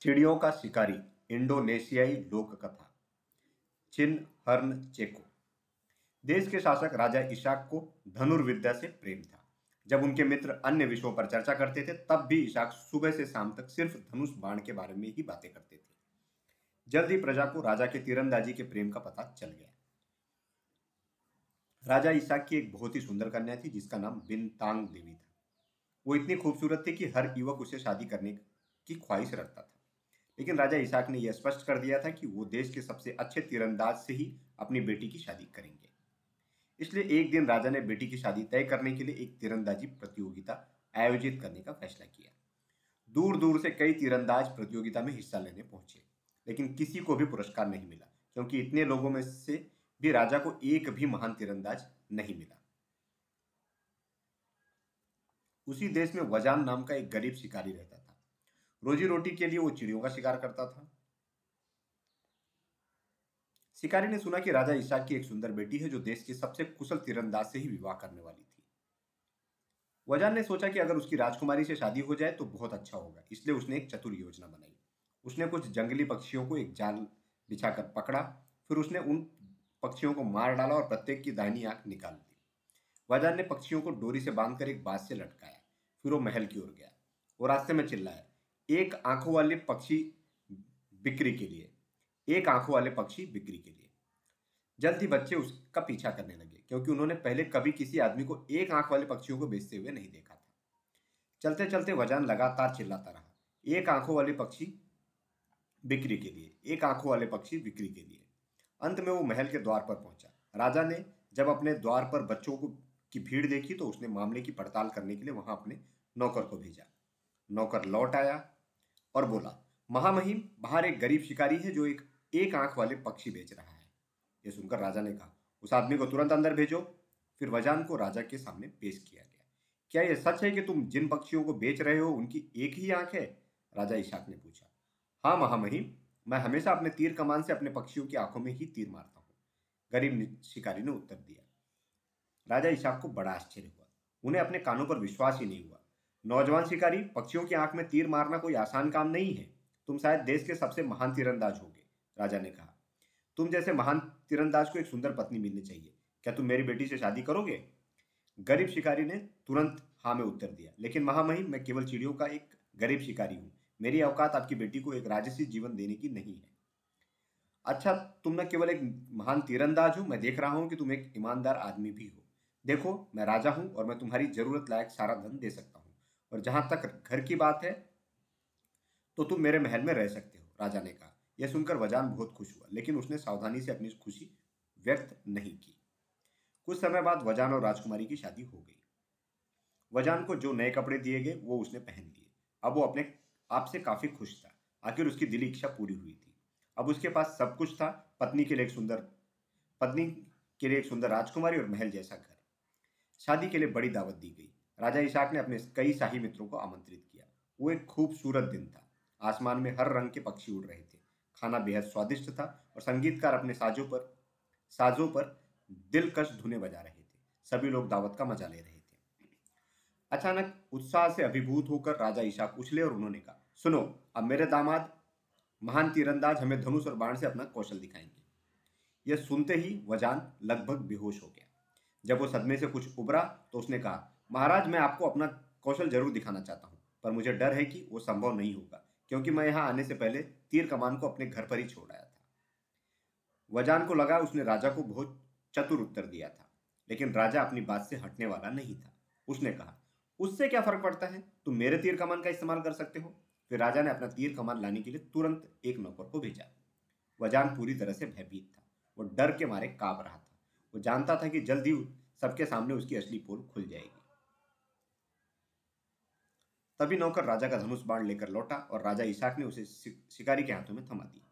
चिड़ियों का शिकारी, इंडोनेशियाई लोक कथा चिन हर्न चेको। देश के शासक राजा इशाक को धनुर्विद्या से प्रेम था। जब उनके मित्र अन्य विषयों पर चर्चा करते थे, तब भी इशाक सुबह से शाम तक सिर्फ़ धनुष बाण के बारे में ही बातें करते थे। जल्द ही प्रजा को राजा के तीरंदाजी के प्रेम का पता चल गया। राजा इशाक की एक बहुत ही सुंदर कन्या थी, जिसका नाम बिनतांग देवी था। वो इतनी खूबसूरत थी कि हर युवक उसे शादी करने की ख्वाहिश रखता था। लेकिन राजा इसाक ने यह स्पष्ट कर दिया था कि वो देश के सबसे अच्छे तीरंदाज से ही अपनी बेटी की शादी करेंगे। इसलिए एक दिन राजा ने बेटी की शादी तय करने के लिए एक तीरंदाजी प्रतियोगिता आयोजित करने का फैसला किया। दूर दूर से कई तीरंदाज प्रतियोगिता में हिस्सा लेने पहुँचे, लेकिन किसी को भी पुरस्कार नहीं मिला, क्योंकि इतने लोगों में से भी राजा को एक भी महान तीरंदाज नहीं मिला। उसी देश में वजान नाम का एक गरीब शिकारी रहता रोजी रोटी के लिए वो चिड़ियों का शिकार करता था। शिकारी ने सुना कि राजा ईशाक की एक सुंदर बेटी है, जो देश की सबसे कुशल तीरंदाज से ही विवाह करने वाली थी। वजान ने सोचा कि अगर उसकी राजकुमारी से शादी हो जाए तो बहुत अच्छा होगा, इसलिए उसने एक चतुर योजना बनाई। उसने कुछ जंगली पक्षियों को एक जाल बिछाकर पकड़ा, फिर उसने उन पक्षियों को मार डाला और प्रत्येक की दाहिनी आँख निकाल दी। वजान ने पक्षियों को डोरी से बांधकर एक बात से लटकाया, फिर वो महल की ओर गया। वो रास्ते में चिल्लाया एक आँखों वाले पक्षी बिक्री के लिए, एक आँखों वाले पक्षी बिक्री के लिए। जल्द ही बच्चे उसका पीछा करने लगे, क्योंकि उन्होंने पहले कभी किसी आदमी को एक आँख वाले पक्षियों को बेचते हुए नहीं देखा था। चलते चलते वजान लगातार चिल्लाता रहा। एक आँखों वाले पक्षी बिक्री के लिए, एक आँखों वाले पक्षी बिक्री के लिए। अंत में वो महल के द्वार पर पहुँचा। राजा ने जब अपने द्वार पर बच्चों को की भीड़ देखी तो उसने मामले की पड़ताल करने के लिए वहाँ अपने नौकर को भेजा। नौकर लौट आया और बोला, महामहिम, बाहर एक गरीब शिकारी है जो एक एक आँख वाले पक्षी बेच रहा है। यह सुनकर राजा ने कहा, उस आदमी को तुरंत अंदर भेजो। फिर वजान को राजा के सामने पेश किया गया। क्या यह सच है कि तुम जिन पक्षियों को बेच रहे हो, उनकी एक ही आँख है? राजा इशाक ने पूछा। हाँ महामहिम, मैं हमेशा अपने तीर कमान से अपने पक्षियों की आँखों में ही तीर मारता हूँ। गरीब शिकारी ने उत्तर दिया। राजा इशाक को बड़ा आश्चर्य हुआ। उन्हें अपने कानों पर विश्वास ही नहीं हुआ। नौजवान शिकारी, पक्षियों की आँख में तीर मारना कोई आसान काम नहीं है। तुम शायद देश के सबसे महान तीरंदाज होगे, राजा ने कहा। तुम जैसे महान तीरंदाज को एक सुंदर पत्नी मिलनी चाहिए। क्या तुम मेरी बेटी से शादी करोगे? गरीब शिकारी ने तुरंत हाँ में उत्तर दिया। लेकिन महामहिम, मैं केवल चिड़ियों का एक गरीब शिकारी हूँ। मेरी अवकात आपकी बेटी को एक राजसी जीवन देने की नहीं है। अच्छा तुम न केवल एक महान तीरंदाज हो। मैं देख रहा हूँ कि तुम एक ईमानदार आदमी भी हो। देखो, मैं राजा हूँ और मैं तुम्हारी ज़रूरत लायक सारा धन दे सकता हूँ। और जहाँ तक घर की बात है तो तुम मेरे महल में रह सकते हो, राजा ने कहा। यह सुनकर वजान बहुत खुश हुआ, लेकिन उसने सावधानी से अपनी खुशी व्यक्त नहीं की। कुछ समय बाद वजान और राजकुमारी की शादी हो गई। वजान को जो नए कपड़े दिए गए, वो उसने पहन लिए। अब वो अपने आप से काफ़ी खुश था। आखिर उसकी दिली इच्छा पूरी हुई थी। अब उसके पास सब कुछ था, पत्नी के लिए एक सुंदर, पत्नी के लिए एक सुंदर राजकुमारी और महल जैसा घर। शादी के लिए बड़ी दावत दी गई। राजा इशाक ने अपने कई शाही मित्रों को आमंत्रित किया। वो एक खूबसूरत दिन था। आसमान में हर रंग के पक्षी उड़ रहे थे। खाना बेहद स्वादिष्ट था और संगीतकार अपने साजों पर साजों पर दिलकश धुने बजा रहे थे। सभी लोग दावत का मज़ा ले रहे थे। अचानक उत्साह से अभिभूत होकर राजा इशाक उछले और उन्होंने कहा, सुनो, अब मेरे दामाद महान तीरंदाज हमें धनुष और बाण से अपना कौशल दिखाएँगे। यह सुनते ही वजान लगभग बेहोश हो गया। जब वो सदमे से कुछ उबरा तो उसने कहा महाराज, मैं आपको अपना कौशल ज़रूर दिखाना चाहता हूँ, पर मुझे डर है कि वो संभव नहीं होगा, क्योंकि मैं यहाँ आने से पहले तीर कमान को अपने घर पर ही छोड़ आया था। वजान को लगा उसने राजा को बहुत चतुर उत्तर दिया था, लेकिन राजा अपनी बात से हटने वाला नहीं था। उसने कहा, उससे क्या फ़र्क पड़ता है? तुम मेरे तीर कमान का इस्तेमाल कर सकते हो। फिर राजा ने अपना तीर कमान लाने के लिए तुरंत एक नौकर को भेजा। वजान पूरी तरह से भयभीत था। वो डर के मारे काँप रहा था। वो जानता था कि जल्द ही सबके सामने उसकी असली पोल खुल जाएगी। तभी नौकर राजा का धनुष बाण लेकर लौटा और राजा इसाक ने उसे शिकारी के हाथों में थमा दिया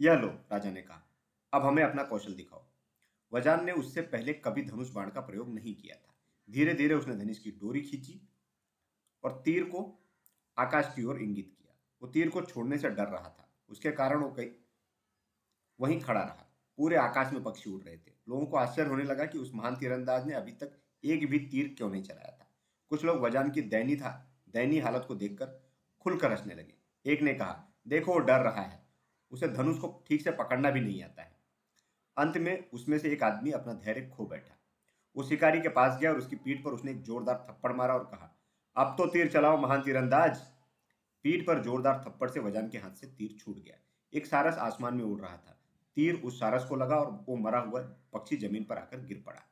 यह लो, राजा ने कहा, अब हमें अपना कौशल दिखाओ। वजान ने उससे पहले कभी धनुष बाण का प्रयोग नहीं किया था। धीरे धीरे उसने धनुष की डोरी खींची और तीर को आकाश की ओर इंगित किया। वो तीर को छोड़ने से डर रहा था। उसके कारण वो कई वहीं खड़ा रहा। पूरे आकाश में पक्षी उड़ रहे थे। लोगों को आश्चर्य होने लगा कि उस महान तीरंदाज ने अभी तक एक भी तीर क्यों नहीं चलाया था। कुछ लोग वजान की दैनी था दयनीय हालत को देखकर खुलकर हंसने लगे। एक ने कहा, देखो, वो डर रहा है। उसे धनुष को ठीक से पकड़ना भी नहीं आता है। अंत में उसमें से एक आदमी अपना धैर्य खो बैठा। वो शिकारी के पास गया और उसकी पीठ पर उसने एक जोरदार थप्पड़ मारा और कहा, अब तो तीर चलाओ, महान तीरंदाज! पीठ पर जोरदार थप्पड़ से वजान के हाथ से तीर छूट गया। एक सारस आसमान में उड़ रहा था। तीर उस सारस को लगा और वो मरा हुआ पक्षी ज़मीन पर आकर गिर पड़ा।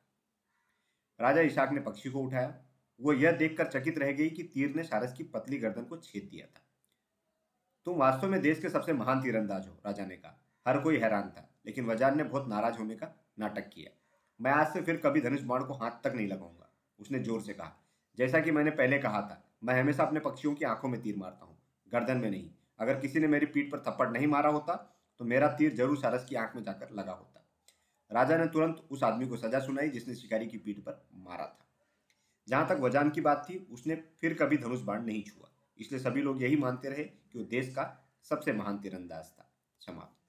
राजा इशाक ने पक्षी को उठाया वो यह देखकर चकित रह गई कि तीर ने सारस की पतली गर्दन को छेद दिया था। तुम वास्तव में देश के सबसे महान तीरंदाज हो, राजा ने कहा। हर कोई हैरान था, लेकिन वजान ने बहुत नाराज़ होने का नाटक किया। मैं आज से फिर कभी धनुष बाण को हाथ तक नहीं लगाऊँगा, उसने ज़ोर से कहा। जैसा कि मैंने पहले कहा था, मैं हमेशा अपने पक्षियों की आँखों में तीर मारता हूँ, गर्दन में नहीं। अगर किसी ने मेरी पीठ पर थप्पड़ नहीं मारा होता तो मेरा तीर ज़रूर सारस की आँख में जाकर लगा होता। राजा ने तुरंत उस आदमी को सजा सुनाई, जिसने शिकारी की पीठ पर मारा था। जहाँ तक वजान की बात थी, उसने फिर कभी धनुष बाण नहीं छुआ। इसलिए सभी लोग यही मानते रहे कि वो देश का सबसे महान तीरंदाज था। समाप्त।